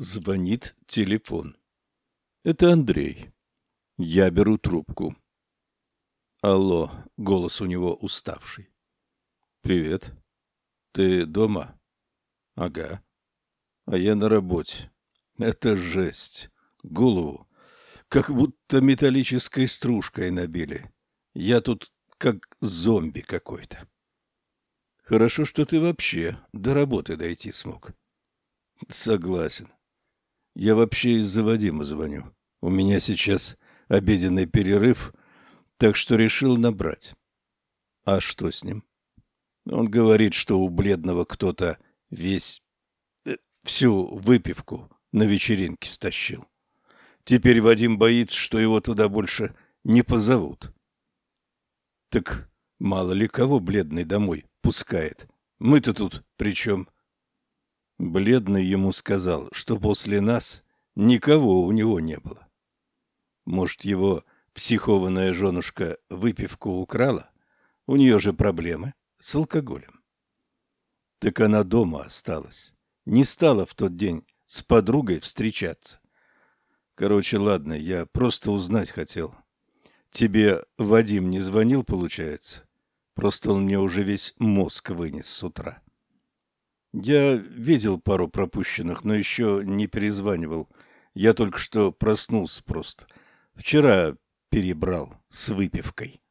Звонит телефон. Это Андрей. Я беру трубку. Алло, голос у него уставший. Привет. Ты дома? Ага. А я на работе. Это жесть. Голову как будто металлической стружкой набили. Я тут как зомби какой-то. Хорошо, что ты вообще до работы дойти смог. Согласен. Я вообще из-за Вадима звоню. У меня сейчас обеденный перерыв, так что решил набрать. А что с ним? Он говорит, что у бледного кто-то весь... Э, всю выпивку на вечеринке стащил. Теперь Вадим боится, что его туда больше не позовут. Так мало ли кого бледный домой пускает. Мы-то тут при чем? Бледный ему сказал, что после нас никого у него не было. Может, его психованная женушка выпивку украла? У нее же проблемы с алкоголем. Так она дома осталась. Не стала в тот день с подругой встречаться. Короче, ладно, я просто узнать хотел. Тебе Вадим не звонил, получается? Просто он мне уже весь мозг вынес с утра. Я видел пару пропущенных, но еще не перезванивал. Я только что проснулся просто. Вчера перебрал с выпивкой.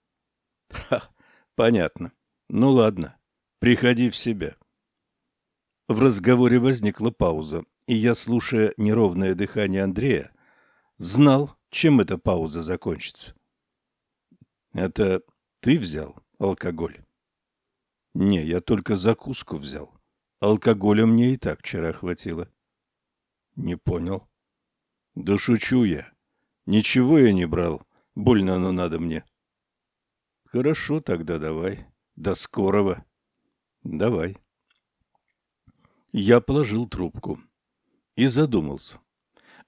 Ха, понятно. Ну ладно, приходи в себя. В разговоре возникла пауза, и я, слушая неровное дыхание Андрея, знал, чем эта пауза закончится. Это ты взял алкоголь? Не, я только закуску взял. Алкоголя мне и так вчера хватило. Не понял. Да шучу я. Ничего я не брал. Больно оно надо мне. Хорошо, тогда давай. До скорого. Давай. Я положил трубку и задумался.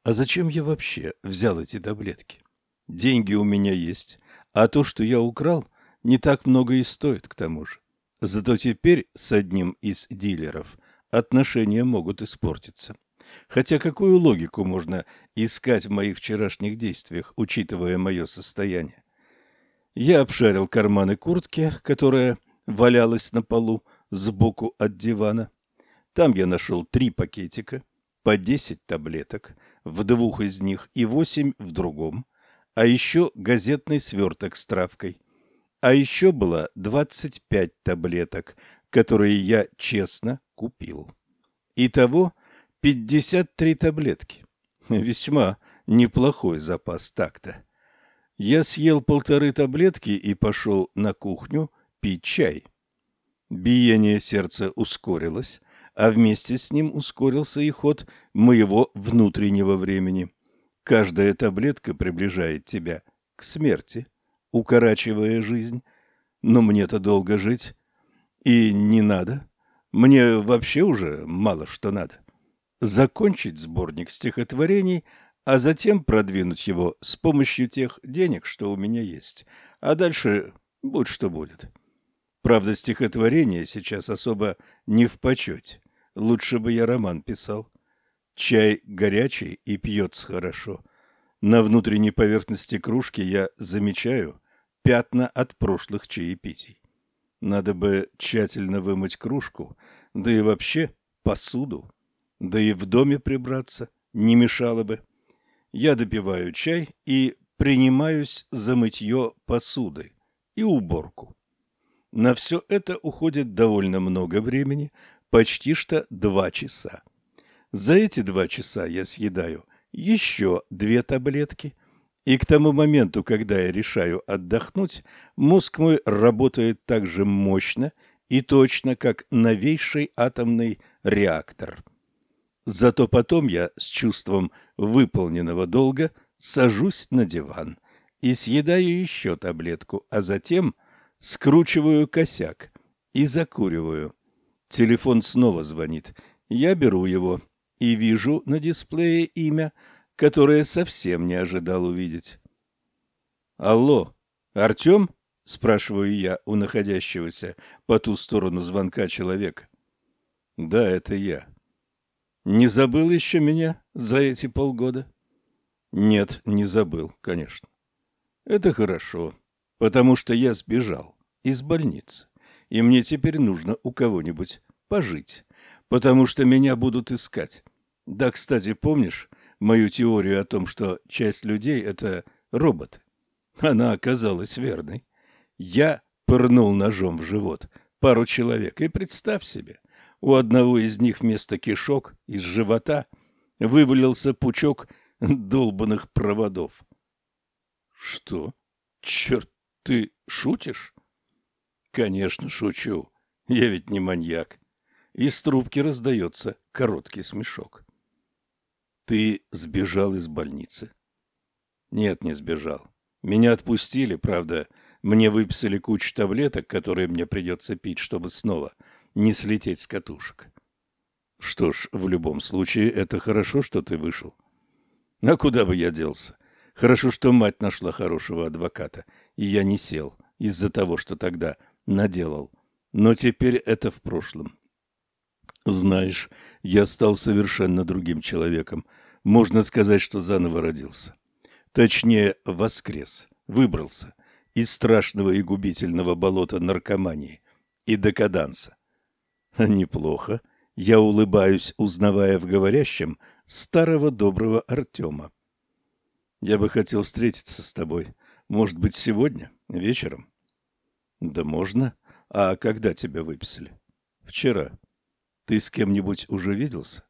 А зачем я вообще взял эти таблетки? Деньги у меня есть, а то, что я украл, не так много и стоит к тому же. Зато теперь с одним из дилеров отношения могут испортиться. Хотя какую логику можно искать в моих вчерашних действиях, учитывая мое состояние? Я обшарил карманы куртки, которая валялась на полу сбоку от дивана. Там я нашел три пакетика, по десять таблеток, в двух из них и восемь в другом, а еще газетный сверток с травкой. А еще было двадцать пять таблеток, которые я честно купил. Итого пятьдесят три таблетки. Весьма неплохой запас такта. Я съел полторы таблетки и пошел на кухню пить чай. Биение сердца ускорилось, а вместе с ним ускорился и ход моего внутреннего времени. Каждая таблетка приближает тебя к смерти, укорачивая жизнь. Но мне-то долго жить. И не надо. Мне вообще уже мало что надо. Закончить сборник стихотворений, а затем продвинуть его с помощью тех денег, что у меня есть. А дальше будь что будет. Правда, стихотворение сейчас особо не в почете. Лучше бы я роман писал. Чай горячий и пьется хорошо. На внутренней поверхности кружки я замечаю пятна от прошлых чаепитий. Надо бы тщательно вымыть кружку, да и вообще посуду. Да и в доме прибраться не мешало бы. Я допиваю чай и принимаюсь за мытье посуды и уборку. На все это уходит довольно много времени, почти что два часа. За эти два часа я съедаю еще две таблетки, и к тому моменту, когда я решаю отдохнуть, мозг мой работает так же мощно и точно, как новейший атомный реактор. Зато потом я с чувством выполненного долга сажусь на диван и съедаю еще таблетку, а затем скручиваю косяк и закуриваю. Телефон снова звонит. Я беру его и вижу на дисплее имя, которое совсем не ожидал увидеть. «Алло, Артем?» — спрашиваю я у находящегося по ту сторону звонка человека. «Да, это я». Не забыл еще меня за эти полгода? Нет, не забыл, конечно. Это хорошо, потому что я сбежал из больницы, и мне теперь нужно у кого-нибудь пожить, потому что меня будут искать. Да, кстати, помнишь мою теорию о том, что часть людей — это роботы? Она оказалась верной. Я пырнул ножом в живот пару человек, и представь себе, у одного из них вместо кишок из живота вывалился пучок долбанных проводов. Что? Черт, ты шутишь? Конечно, шучу. Я ведь не маньяк. Из трубки раздается короткий смешок. Ты сбежал из больницы? Нет, не сбежал. Меня отпустили, правда, мне выписали кучу таблеток, которые мне придется пить, чтобы снова не слететь с катушек. Что ж, в любом случае, это хорошо, что ты вышел. А куда бы я делся? Хорошо, что мать нашла хорошего адвоката, и я не сел из-за того, что тогда наделал. Но теперь это в прошлом. Знаешь, я стал совершенно другим человеком. Можно сказать, что заново родился. Точнее, воскрес, выбрался из страшного и губительного болота наркомании и декаданса. Неплохо. Я улыбаюсь, узнавая в говорящем старого доброго Артема. Я бы хотел встретиться с тобой. Может быть, сегодня, вечером? Да можно. А когда тебя выписали? Вчера. Ты с кем-нибудь уже виделся?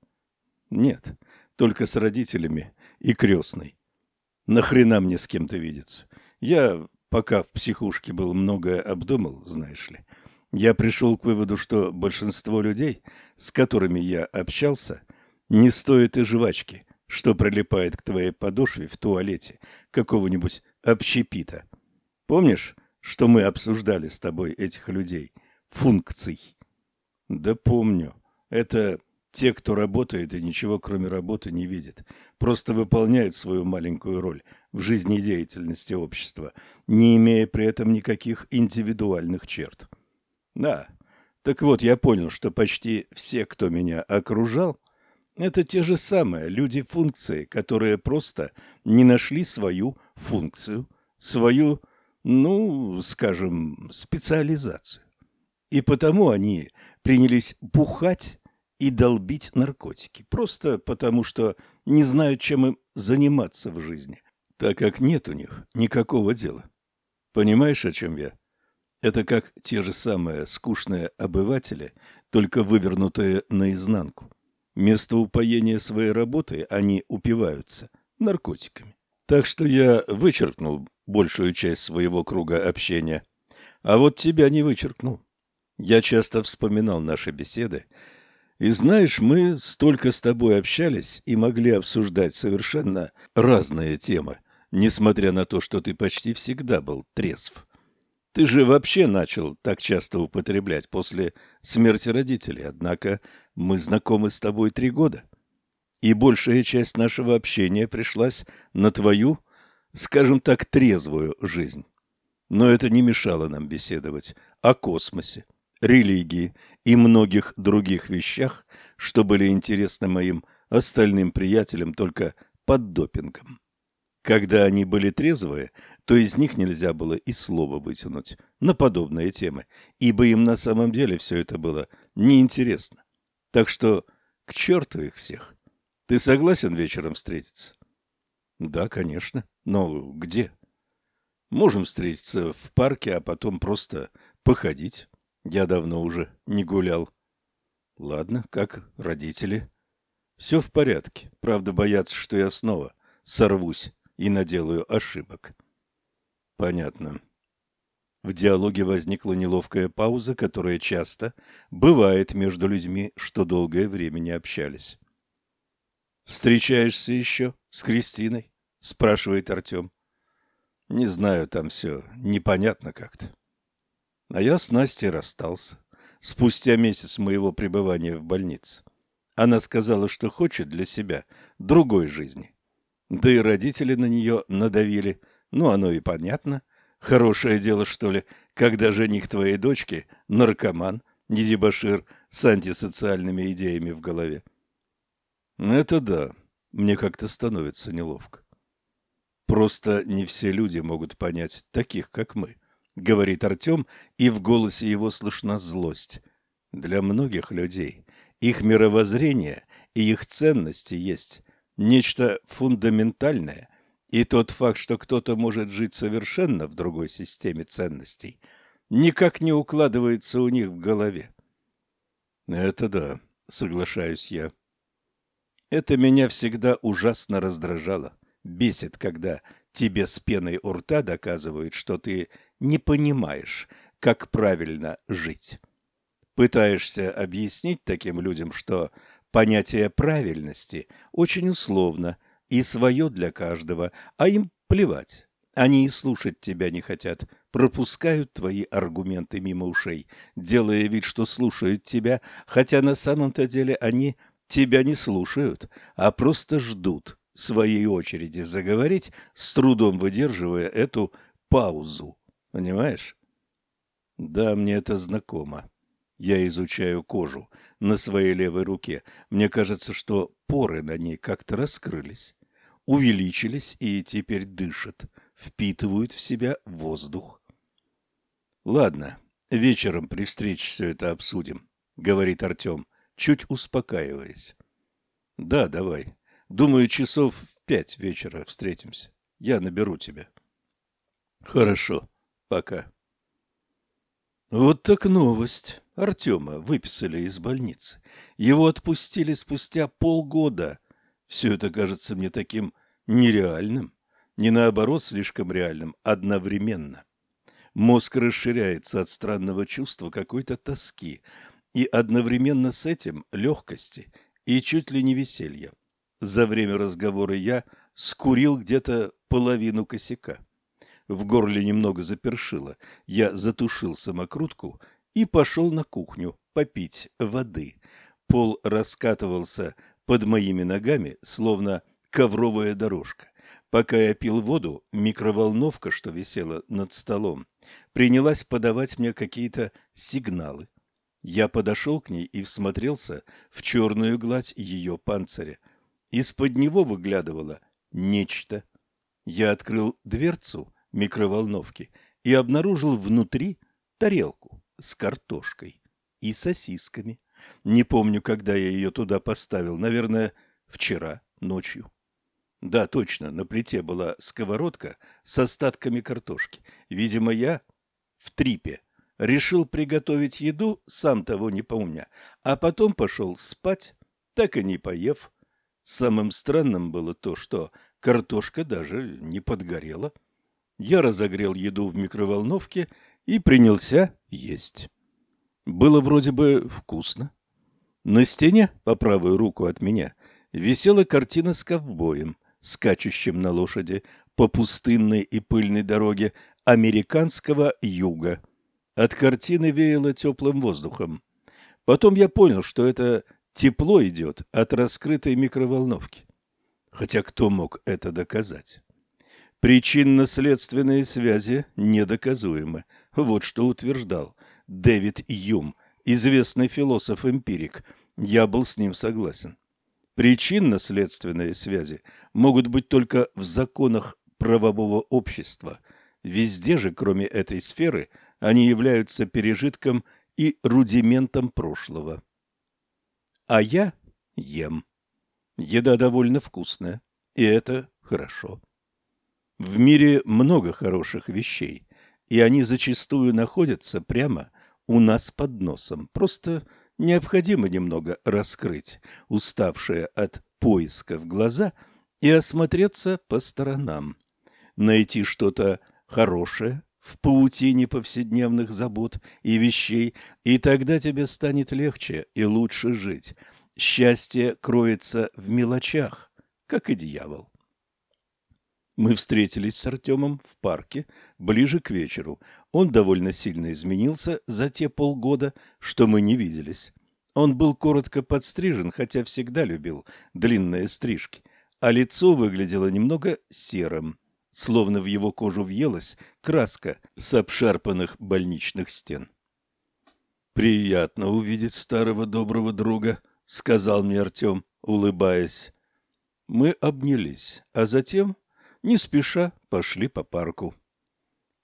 Нет, только с родителями и крестной. Нахрена мне с кем-то видеться? Я пока в психушке был, многое обдумал, знаешь ли. Я пришел к выводу, что большинство людей, с которыми я общался, не стоит и жвачки, что прилипает к твоей подошве в туалете какого-нибудь общепита. Помнишь, что мы обсуждали с тобой этих людей? Функций. Да помню. Это те, кто работает и ничего кроме работы не видит. Просто выполняют свою маленькую роль в жизнедеятельности общества, не имея при этом никаких индивидуальных черт. Да, так вот, я понял, что почти все, кто меня окружал, это те же самые люди-функции, которые просто не нашли свою функцию, свою, ну, скажем, специализацию. И потому они принялись бухать и долбить наркотики, просто потому что не знают, чем им заниматься в жизни, так как нет у них никакого дела. Понимаешь, о чем я? Это как те же самые скучные обыватели, только вывернутые наизнанку. Вместо упоения своей работы они упиваются наркотиками. Так что я вычеркнул большую часть своего круга общения. А вот тебя не вычеркнул. Я часто вспоминал наши беседы. И знаешь, мы столько с тобой общались и могли обсуждать совершенно разные темы, несмотря на то, что ты почти всегда был трезв. Ты же вообще начал так часто употреблять после смерти родителей, однако мы знакомы с тобой три года. И большая часть нашего общения пришлась на твою, скажем так, трезвую жизнь. Но это не мешало нам беседовать о космосе, религии и многих других вещах, что были интересны моим остальным приятелям только под допингом. Когда они были трезвые, то из них нельзя было и слова вытянуть на подобные темы, ибо им на самом деле все это было неинтересно. Так что к черту их всех. Ты согласен вечером встретиться? Да, конечно. Но где? Можем встретиться в парке, а потом просто походить. Я давно уже не гулял. Ладно, как родители? Все в порядке. Правда, боятся, что я снова сорвусь и наделаю ошибок. Понятно. В диалоге возникла неловкая пауза, которая часто бывает между людьми, что долгое время не общались. «Встречаешься еще с Кристиной?» — спрашивает Артем. «Не знаю, там все непонятно как-то». А я с Настей расстался спустя месяц моего пребывания в больнице. Она сказала, что хочет для себя другой жизни. Да и родители на нее надавили. Ну, оно и понятно. Хорошее дело, что ли, когда жених твоей дочки – наркоман, не дебошир с антисоциальными идеями в голове. Это да. Мне как-то становится неловко. Просто не все люди могут понять таких, как мы, говорит Артем, и в голосе его слышна злость. Для многих людей их мировоззрение и их ценности есть нечто фундаментальное, и тот факт, что кто-то может жить совершенно в другой системе ценностей, никак не укладывается у них в голове. Это да, соглашаюсь я. Это меня всегда ужасно раздражало. Бесит, когда тебе с пеной у рта доказывают, что ты не понимаешь, как правильно жить. Пытаешься объяснить таким людям, что понятие правильности очень условно и свое для каждого, а им плевать. Они и слушать тебя не хотят, пропускают твои аргументы мимо ушей, делая вид, что слушают тебя, хотя на самом-то деле они тебя не слушают, а просто ждут своей очереди заговорить, с трудом выдерживая эту паузу. Понимаешь? Да, мне это знакомо. Я изучаю кожу на своей левой руке. Мне кажется, что поры на ней как-то раскрылись, увеличились и теперь дышат, впитывают в себя воздух. Ладно, вечером при встрече все это обсудим, говорит Артем, чуть успокаиваясь. Да, давай. Думаю, часов в пять вечера встретимся. Я наберу тебя. Хорошо. Пока. Вот так новость. Артема выписали из больницы. Его отпустили спустя полгода. Все это кажется мне таким нереальным, не наоборот слишком реальным, одновременно. Мозг расширяется от странного чувства какой-то тоски и одновременно с этим легкости и чуть ли не веселья. За время разговора я скурил где-то половину косяка. В горле немного запершило. Я затушил самокрутку и пошел на кухню попить воды. Пол раскатывался под моими ногами, словно ковровая дорожка. Пока я пил воду, микроволновка, что висела над столом, принялась подавать мне какие-то сигналы. Я подошел к ней и всмотрелся в черную гладь ее панциря. Из-под него выглядывало нечто. Я открыл дверцу микроволновки и обнаружил внутри тарелку с картошкой и сосисками. Не помню, когда я ее туда поставил, наверное, вчера ночью. Да, точно, на плите была сковородка с остатками картошки. Видимо, я в трипе решил приготовить еду, сам того не помня, а потом пошел спать, так и не поев. Самым странным было то, что картошка даже не подгорела. Я разогрел еду в микроволновке и принялся есть. Было вроде бы вкусно. На стене, по правую руку от меня, висела картина с ковбоем, скачущим на лошади по пустынной и пыльной дороге американского юга. От картины веяло теплым воздухом. Потом я понял, что это тепло идет от раскрытой микроволновки. Хотя кто мог это доказать? Причинно-следственные связи недоказуемы. Вот что утверждал Дэвид Юм, известный философ-эмпирик. Я был с ним согласен. Причинно-следственные связи могут быть только в законах правового общества. Везде же, кроме этой сферы, они являются пережитком и рудиментом прошлого. А я ем. Еда довольно вкусная, и это хорошо. В мире много хороших вещей, и они зачастую находятся прямо у нас под носом. Просто необходимо немного раскрыть уставшие от поисков глаза и осмотреться по сторонам. Найти что-то хорошее в паутине повседневных забот и вещей, и тогда тебе станет легче и лучше жить. Счастье кроется в мелочах, как и дьявол. Мы встретились с Артемом в парке ближе к вечеру. Он довольно сильно изменился за те полгода, что мы не виделись. Он был коротко подстрижен, хотя всегда любил длинные стрижки, а лицо выглядело немного серым, словно в его кожу въелась краска с обшарпанных больничных стен. «Приятно увидеть старого доброго друга», — сказал мне Артем, улыбаясь. Мы обнялись, а затем, не спеша, пошли по парку.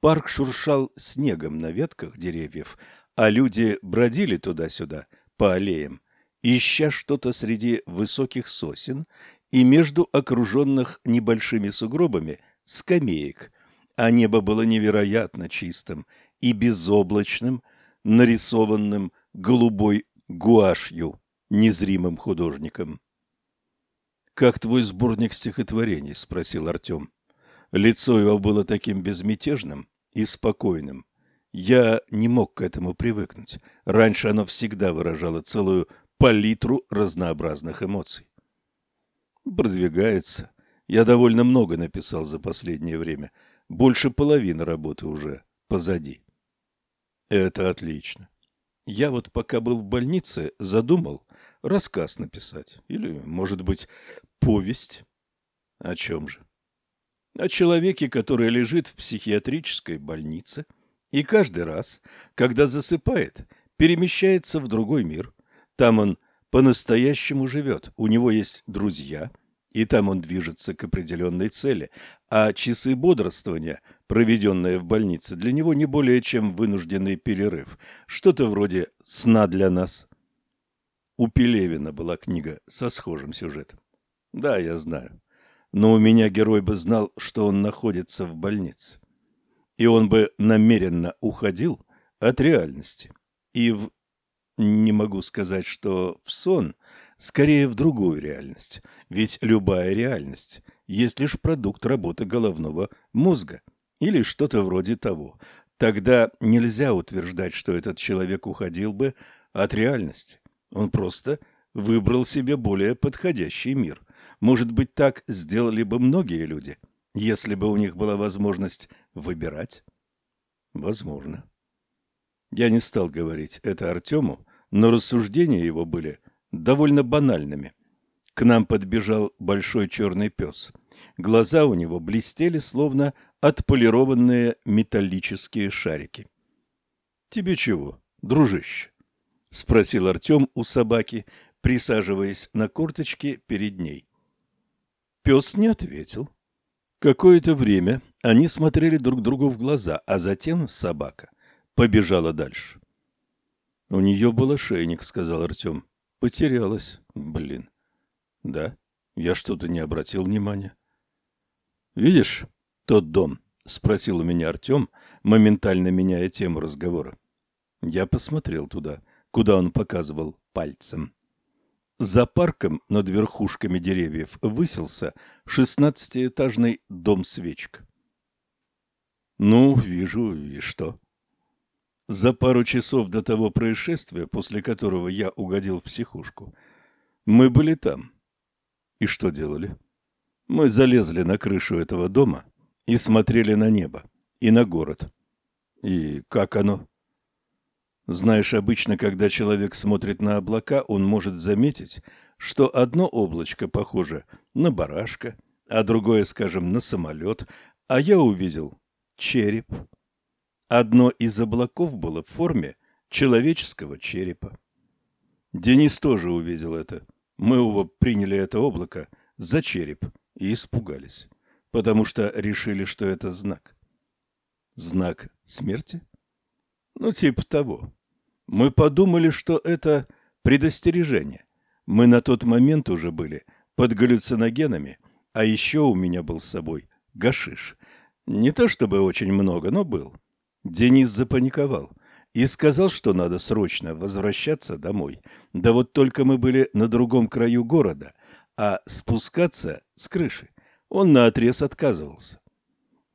Парк шуршал снегом на ветках деревьев, а люди бродили туда-сюда по аллеям, ища что-то среди высоких сосен и между окруженных небольшими сугробами скамеек, а небо было невероятно чистым и безоблачным, нарисованным голубой гуашью незримым художником. «Как твой сборник стихотворений?» — спросил Артем. Лицо его было таким безмятежным и спокойным. Я не мог к этому привыкнуть. Раньше оно всегда выражало целую палитру разнообразных эмоций. Продвигается. Я довольно много написал за последнее время. Больше половины работы уже позади. Это отлично. Я вот пока был в больнице, задумал рассказ написать. Или, может быть, повесть. О чем же? О человеке, который лежит в психиатрической больнице и каждый раз, когда засыпает, перемещается в другой мир. Там он по-настоящему живет. У него есть друзья, и там он движется к определенной цели, а часы бодрствования, проведенные в больнице, для него не более чем вынужденный перерыв, что-то вроде сна для нас. У Пелевина была книга со схожим сюжетом. Да, я знаю. Но у меня герой бы знал, что он находится в больнице. И он бы намеренно уходил от реальности и в не могу сказать, что в сон, скорее в другую реальность. Ведь любая реальность есть лишь продукт работы головного мозга или что-то вроде того. Тогда нельзя утверждать, что этот человек уходил бы от реальности. Он просто выбрал себе более подходящий мир. Может быть, так сделали бы многие люди, если бы у них была возможность выбирать? Возможно. Я не стал говорить это Артему, но рассуждения его были довольно банальными. К нам подбежал большой черный пес. Глаза у него блестели, словно отполированные металлические шарики. — Тебе чего, дружище? — спросил Артем у собаки, присаживаясь на корточке перед ней. Пес не ответил. Какое-то время они смотрели друг другу в глаза, а затем собака побежала дальше. — У нее был ошейник, — сказал Артем. — Потерялась. Блин. — Да? Я что-то не обратил внимания. — Видишь тот дом? — спросил у меня Артем, моментально меняя тему разговора. Я посмотрел туда, куда он показывал пальцем. За парком над верхушками деревьев высился шестнадцатиэтажный дом-свечка. — Ну, вижу, и что? За пару часов до того происшествия, после которого я угодил в психушку, мы были там. И что делали? Мы залезли на крышу этого дома и смотрели на небо и на город. И как оно? Знаешь, обычно, когда человек смотрит на облака, он может заметить, что одно облачко похоже на барашка, а другое, скажем, на самолет, а я увидел череп. Одно из облаков было в форме человеческого черепа. Денис тоже увидел это. Мы оба приняли это облако за череп и испугались, потому что решили, что это знак. Знак смерти? Ну, типа того. Мы подумали, что это предостережение. Мы на тот момент уже были под галлюциногенами, а еще у меня был с собой гашиш. Не то чтобы очень много, но был. Денис запаниковал и сказал, что надо срочно возвращаться домой. Да вот только мы были на другом краю города, а спускаться с крыши он наотрез отказывался.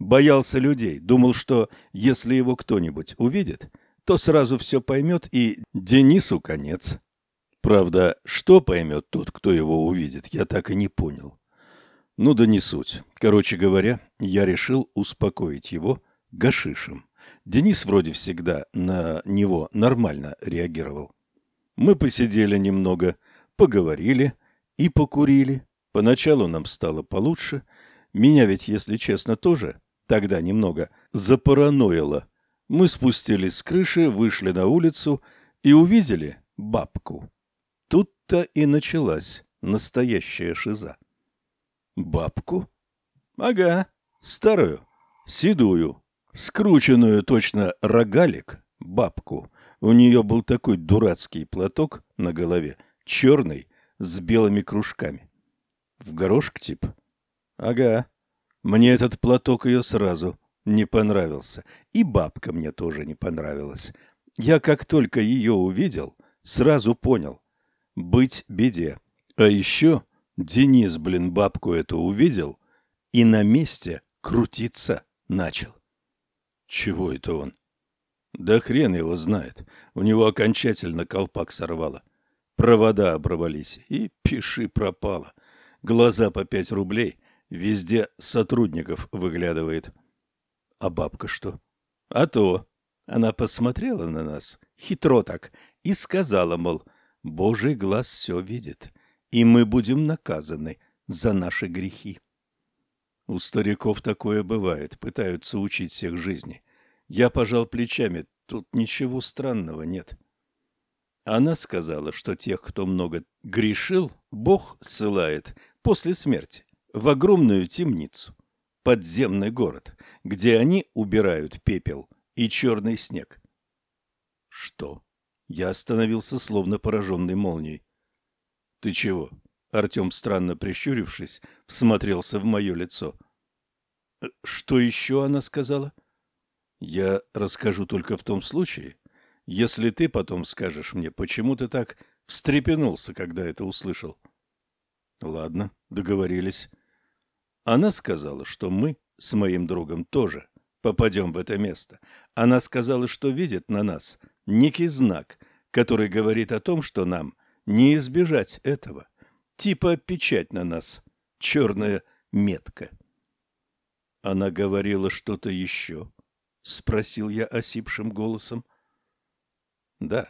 Боялся людей, думал, что если его кто-нибудь увидит, то сразу все поймет и Денису конец. Правда, что поймет тот, кто его увидит, я так и не понял. Ну да не суть. Короче говоря, я решил успокоить его гашишем. Денис вроде всегда на него нормально реагировал. Мы посидели немного, поговорили и покурили. Поначалу нам стало получше. Меня ведь, если честно, тоже тогда немного запараноило. Мы спустились с крыши, вышли на улицу и увидели бабку. Тут-то и началась настоящая шиза. Бабку? Ага, старую, седую, скрученную точно рогалик бабку. У нее был такой дурацкий платок на голове, черный, с белыми кружками. В горошек тип? Ага. Мне этот платок ее сразу не понравился. И бабка мне тоже не понравилась. Я как только ее увидел, сразу понял. Быть беде. А еще Денис, блин, бабку эту увидел и на месте крутиться начал. Чего это он? Да хрен его знает. У него окончательно колпак сорвало. Провода оборвались, и пиши пропало. Глаза по пять рублей, везде сотрудников выглядывает. А бабка что? А то. Она посмотрела на нас, хитро так, и сказала, мол, Божий глаз все видит, и мы будем наказаны за наши грехи. У стариков такое бывает, пытаются учить всех жизни. Я пожал плечами, тут ничего странного нет. Она сказала, что тех, кто много грешил, Бог ссылает после смерти в огромную темницу, подземный город, где они убирают пепел и черный снег. Что? Я остановился, словно пораженный молнией. Ты чего? Артем, странно прищурившись, всмотрелся в мое лицо. «Э, что еще она сказала? Я расскажу только в том случае, если ты потом скажешь мне, почему ты так встрепенулся, когда это услышал. Ладно, договорились. Она сказала, что мы с моим другом тоже попадем в это место. Она сказала, что видит на нас некий знак, который говорит о том, что нам не избежать этого. Типа печать на нас, черная метка. Она говорила что-то еще? Спросил я осипшим голосом. Да,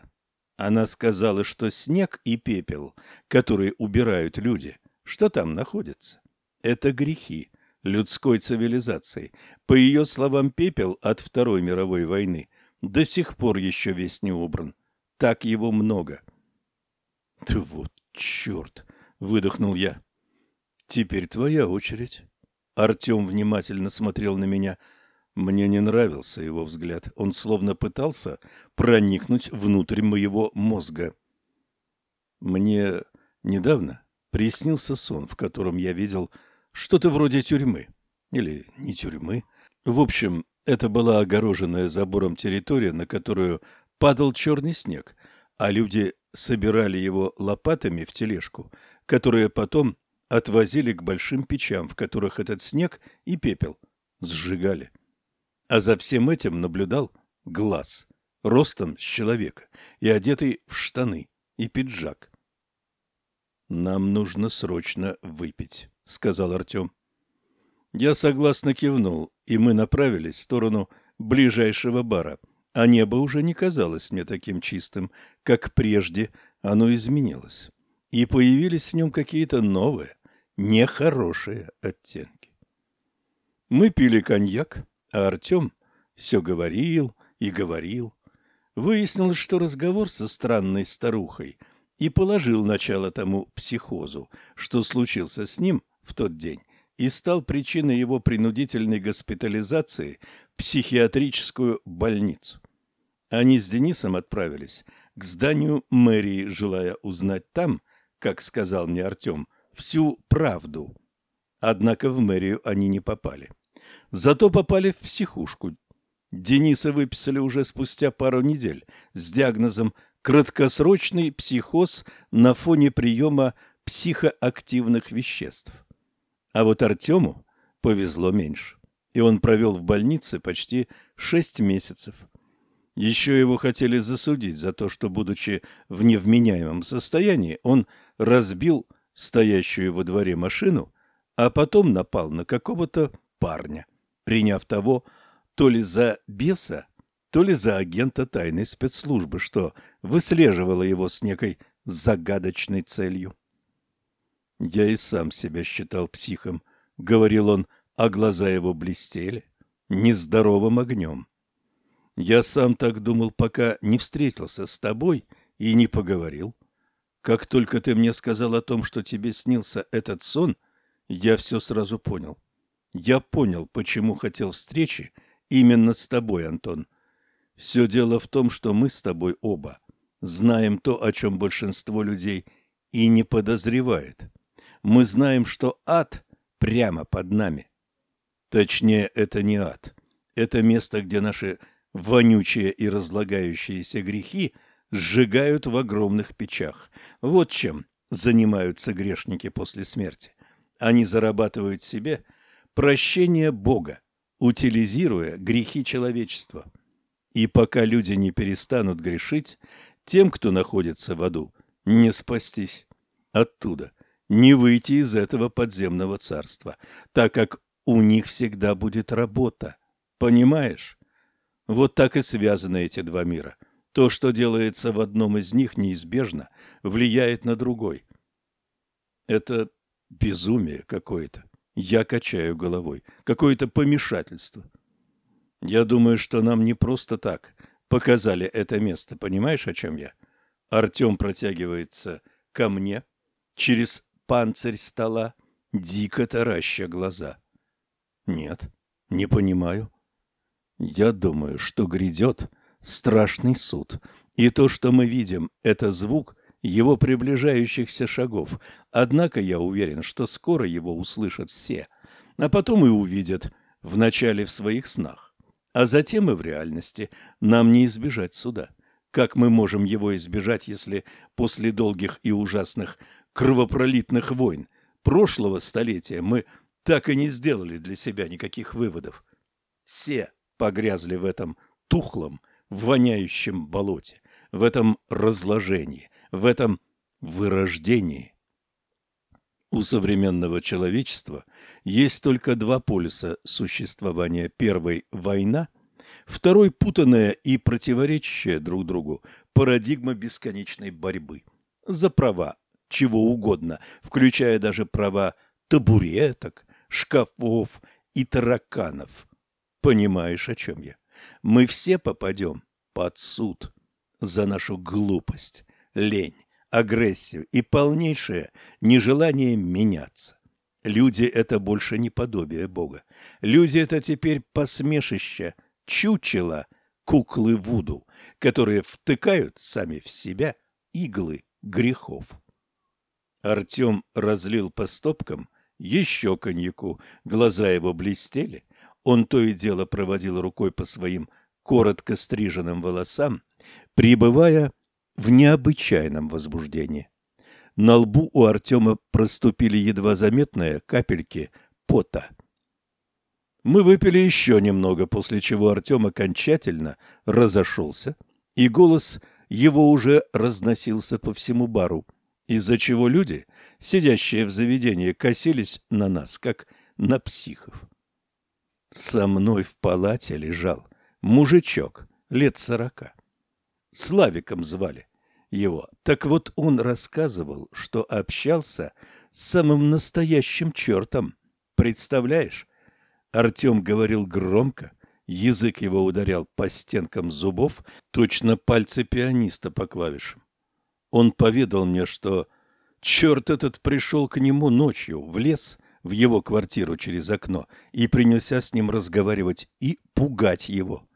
она сказала, что снег и пепел, которые убирают люди, что там находится, это грехи людской цивилизации. По ее словам, пепел от Второй мировой войны до сих пор еще весь не убран. Так его много. Да вот черт, выдохнул я. Теперь твоя очередь. Артем внимательно смотрел на меня. Мне не нравился его взгляд. Он словно пытался проникнуть внутрь моего мозга. Мне недавно приснился сон, в котором я видел что-то вроде тюрьмы. Или не тюрьмы. В общем, это была огороженная забором территория, на которую падал черный снег, а люди собирали его лопатами в тележку, которые потом отвозили к большим печам, в которых этот снег и пепел сжигали. А за всем этим наблюдал глаз, ростом с человека и одетый в штаны и пиджак. «Нам нужно срочно выпить», — сказал Артем. Я согласно кивнул, и мы направились в сторону ближайшего бара, а небо уже не казалось мне таким чистым, как прежде оно изменилось, и появились в нем какие-то новые, нехорошие оттенки. Мы пили коньяк, а Артем все говорил и говорил. Выяснилось, что разговор со странной старухой и положил начало тому психозу, что случился с ним в тот день, и стал причиной его принудительной госпитализации в психиатрическую больницу. Они с Денисом отправились к зданию мэрии, желая узнать там, как сказал мне Артем, всю правду. Однако в мэрию они не попали. Зато попали в психушку. Дениса выписали уже спустя пару недель с диагнозом краткосрочный психоз на фоне приема психоактивных веществ. А вот Артему повезло меньше, и он провел в больнице почти шесть месяцев. Еще его хотели засудить за то, что, будучи в невменяемом состоянии, он разбил стоящую во дворе машину, а потом напал на какого-то парня, приняв того то ли за беса, то ли за агента тайной спецслужбы, что выслеживало его с некой загадочной целью. Я и сам себя считал психом, говорил он, а глаза его блестели нездоровым огнем. Я сам так думал, пока не встретился с тобой и не поговорил. Как только ты мне сказал о том, что тебе снился этот сон, я все сразу понял. Я понял, почему хотел встречи именно с тобой, Антон. Все дело в том, что мы с тобой оба знаем то, о чем большинство людей и не подозревает. Мы знаем, что ад прямо под нами. Точнее, это не ад. Это место, где наши вонючие и разлагающиеся грехи сжигают в огромных печах. Вот чем занимаются грешники после смерти. Они зарабатывают себе прощение Бога, утилизируя грехи человечества. И пока люди не перестанут грешить, тем, кто находится в аду, не спастись оттуда, не выйти из этого подземного царства, так как у них всегда будет работа. Понимаешь? Вот так и связаны эти два мира. То, что делается в одном из них, неизбежно влияет на другой. Это безумие какое-то. Я качаю головой. Какое-то помешательство. Я думаю, что нам не просто так показали это место. Понимаешь, о чем я? Артем протягивается ко мне через панцирь стола, дико тараща глаза. Нет, не понимаю. Я думаю, что грядет страшный суд, и то, что мы видим, это звук его приближающихся шагов. Однако я уверен, что скоро его услышат все, а потом и увидят, вначале в своих снах, а затем и в реальности. Нам не избежать суда. Как мы можем его избежать, если после долгих и ужасных кровопролитных войн прошлого столетия мы так и не сделали для себя никаких выводов? Все погрязли в этом тухлом, воняющем болоте, в этом разложении, в этом вырождении. У современного человечества есть только два полюса существования. Первый – война, второй – путанная и противоречащая друг другу парадигма бесконечной борьбы за права чего угодно, включая даже права табуреток, шкафов и тараканов. Понимаешь, о чем я? Мы все попадем под суд за нашу глупость, лень, агрессию и полнейшее нежелание меняться. Люди – это больше не подобие Бога. Люди – это теперь посмешище, чучело, куклы Вуду, которые втыкают сами в себя иглы грехов. Артем разлил по стопкам еще коньяку, глаза его блестели, он то и дело проводил рукой по своим коротко стриженным волосам, пребывая в необычайном возбуждении. На лбу у Артема проступили едва заметные капельки пота. Мы выпили еще немного, после чего Артем окончательно разошелся, и голос его уже разносился по всему бару, из-за чего люди, сидящие в заведении, косились на нас, как на психов. Со мной в палате лежал мужичок лет сорока. Славиком звали его. Так вот он рассказывал, что общался с самым настоящим чертом. Представляешь? Артем говорил громко, язык его ударял по стенкам зубов, точно пальцы пианиста по клавишам. Он поведал мне, что черт этот пришел к нему ночью в лес — в его квартиру через окно и принялся с ним разговаривать и пугать его.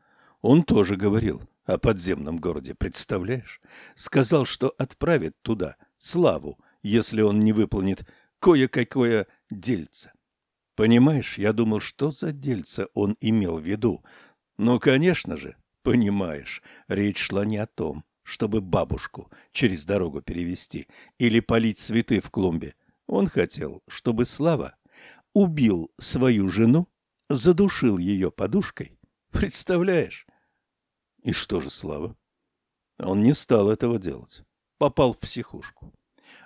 Он тоже говорил о подземном городе, представляешь? Сказал, что отправит туда Славу, если он не выполнит кое-какое дельце. Понимаешь, я думал, что за дельце он имел в виду. Но, конечно же, понимаешь, речь шла не о том, чтобы бабушку через дорогу перевести или полить цветы в клумбе. Он хотел, чтобы Слава убил свою жену, задушил ее подушкой. Представляешь? И что же Слава? Он не стал этого делать. Попал в психушку.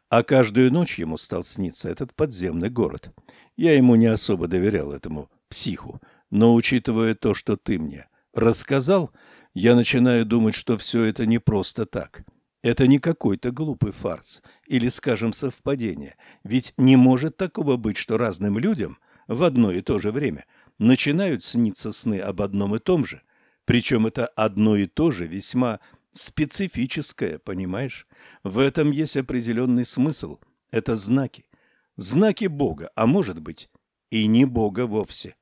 А каждую ночь ему стал сниться этот подземный город. Я ему не особо доверял этому психу, но учитывая то, что ты мне рассказал, я начинаю думать, что все это не просто так — это не какой-то глупый фарс или, скажем, совпадение. Ведь не может такого быть, что разным людям в одно и то же время начинают сниться сны об одном и том же. Причем это одно и то же весьма специфическое, понимаешь? В этом есть определенный смысл. Это знаки. Знаки Бога, а может быть и не Бога вовсе.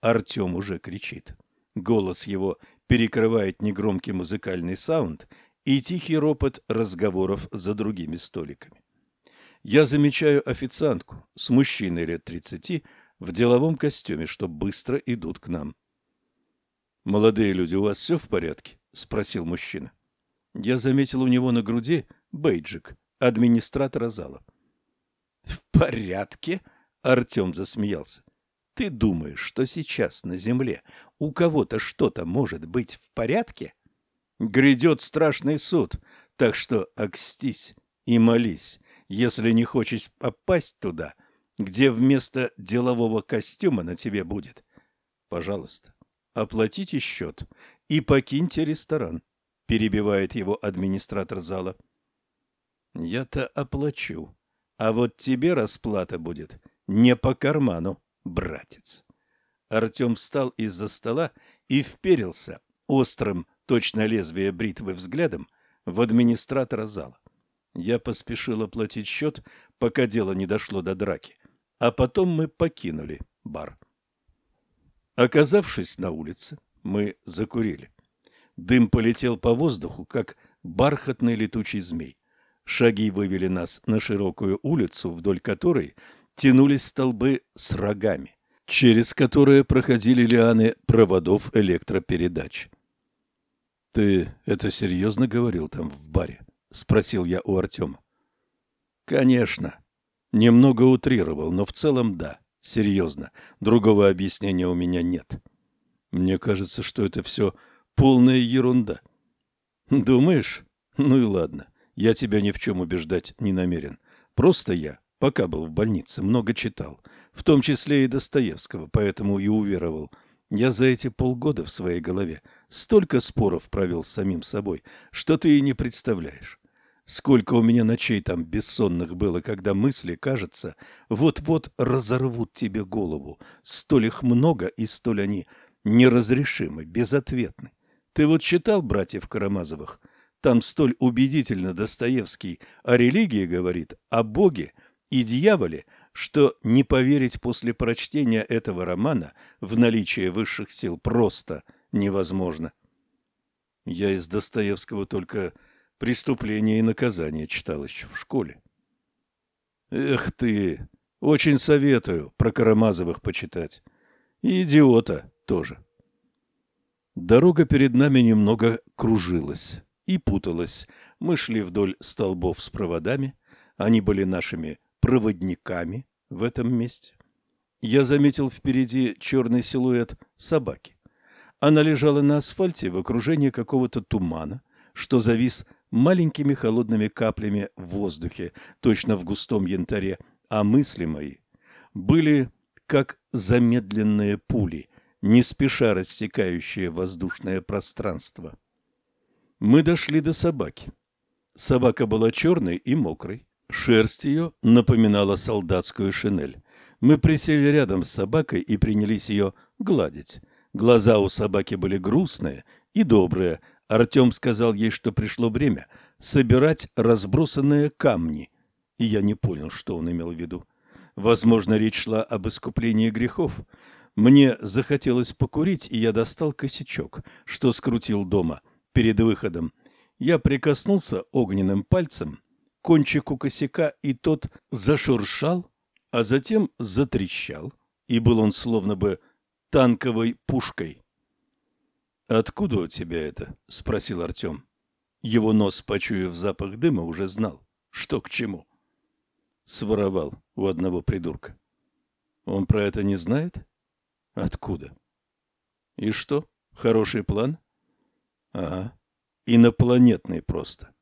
Артем уже кричит. Голос его перекрывает негромкий музыкальный саунд и тихий ропот разговоров за другими столиками. Я замечаю официантку с мужчиной лет тридцати в деловом костюме, что быстро идут к нам. «Молодые люди, у вас все в порядке?» — спросил мужчина. Я заметил у него на груди бейджик администратора зала. «В порядке?» — Артем засмеялся. «Ты думаешь, что сейчас на земле у кого-то что-то может быть в порядке? Грядет страшный суд, так что окстись и молись, если не хочешь попасть туда, где вместо делового костюма на тебе будет. Пожалуйста, оплатите счет и покиньте ресторан, перебивает его администратор зала. Я-то оплачу, а вот тебе расплата будет не по карману, братец. Артем встал из-за стола и вперился острым, точно лезвие бритвы взглядом в администратора зала. Я поспешил оплатить счет, пока дело не дошло до драки, а потом мы покинули бар. Оказавшись на улице, мы закурили. Дым полетел по воздуху, как бархатный летучий змей. Шаги вывели нас на широкую улицу, вдоль которой тянулись столбы с рогами, через которые проходили лианы проводов электропередач. «Ты это серьезно говорил там в баре?» — спросил я у Артема. «Конечно. Немного утрировал, но в целом да, серьезно. Другого объяснения у меня нет. Мне кажется, что это все полная ерунда». «Думаешь? Ну и ладно. Я тебя ни в чем убеждать не намерен. Просто я, пока был в больнице, много читал, в том числе и Достоевского, поэтому и уверовал – я за эти полгода в своей голове столько споров провел с самим собой, что ты и не представляешь. Сколько у меня ночей там бессонных было, когда мысли, кажется, вот-вот разорвут тебе голову. Столь их много, и столь они неразрешимы, безответны. Ты вот читал «Братьев Карамазовых»? Там столь убедительно Достоевский о религии говорит, о Боге и дьяволе – что не поверить после прочтения этого романа в наличие высших сил просто невозможно. Я из Достоевского только «Преступление и наказание» читал еще в школе. Эх ты, очень советую про Карамазовых почитать. И идиота тоже. Дорога перед нами немного кружилась и путалась. Мы шли вдоль столбов с проводами. Они были нашими проводниками в этом месте. Я заметил впереди черный силуэт собаки. Она лежала на асфальте в окружении какого-то тумана, что завис маленькими холодными каплями в воздухе, точно в густом янтаре, а мысли мои были как замедленные пули, не спеша рассекающие воздушное пространство. Мы дошли до собаки. Собака была черной и мокрой. Шерсть ее напоминала солдатскую шинель. Мы присели рядом с собакой и принялись ее гладить. Глаза у собаки были грустные и добрые. Артем сказал ей, что пришло время собирать разбросанные камни. И я не понял, что он имел в виду. Возможно, речь шла об искуплении грехов. Мне захотелось покурить, и я достал косячок, что скрутил дома перед выходом. Я прикоснулся огненным пальцем кончику косяка, и тот зашуршал, а затем затрещал, и был он словно бы танковой пушкой. «Откуда у тебя это?» — спросил Артем. Его нос, почуяв запах дыма, уже знал, что к чему. Своровал у одного придурка. Он про это не знает? Откуда? И что, хороший план? Ага, инопланетный просто.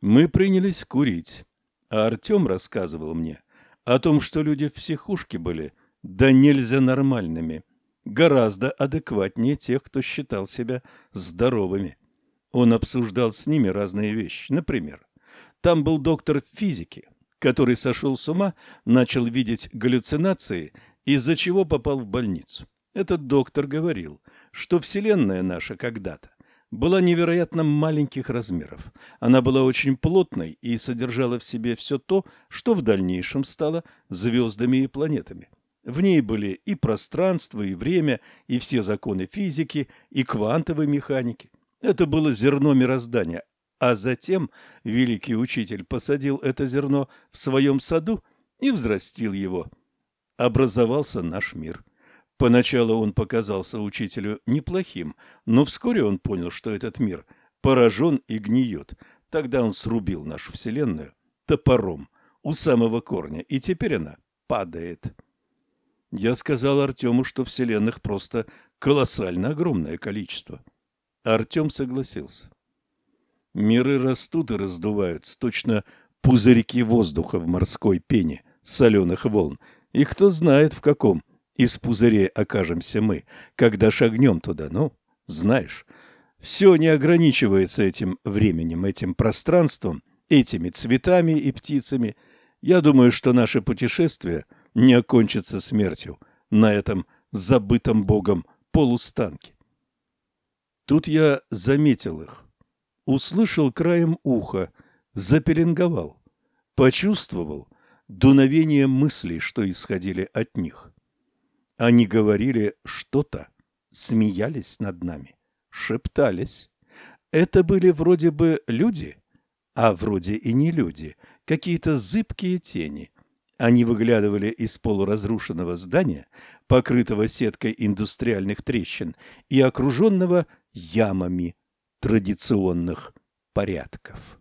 Мы принялись курить, а Артем рассказывал мне о том, что люди в психушке были да нельзя нормальными, гораздо адекватнее тех, кто считал себя здоровыми. Он обсуждал с ними разные вещи. Например, там был доктор физики, который сошел с ума, начал видеть галлюцинации, из-за чего попал в больницу. Этот доктор говорил, что Вселенная наша когда-то была невероятно маленьких размеров. Она была очень плотной и содержала в себе все то, что в дальнейшем стало звездами и планетами. В ней были и пространство, и время, и все законы физики, и квантовой механики. Это было зерно мироздания. А затем великий учитель посадил это зерно в своем саду и взрастил его. Образовался наш мир. Поначалу он показался учителю неплохим, но вскоре он понял, что этот мир поражен и гниет. Тогда он срубил нашу Вселенную топором у самого корня, и теперь она падает. Я сказал Артему, что Вселенных просто колоссально огромное количество. Артем согласился. Миры растут и раздуваются, точно пузырьки воздуха в морской пене соленых волн. И кто знает, в каком из пузырей окажемся мы, когда шагнем туда, ну, знаешь. Все не ограничивается этим временем, этим пространством, этими цветами и птицами. Я думаю, что наше путешествие не окончится смертью на этом забытом Богом полустанке. Тут я заметил их, услышал краем уха, запеленговал, почувствовал дуновение мыслей, что исходили от них. Они говорили что-то, смеялись над нами, шептались. Это были вроде бы люди, а вроде и не люди, какие-то зыбкие тени. Они выглядывали из полуразрушенного здания, покрытого сеткой индустриальных трещин и окруженного ямами традиционных порядков.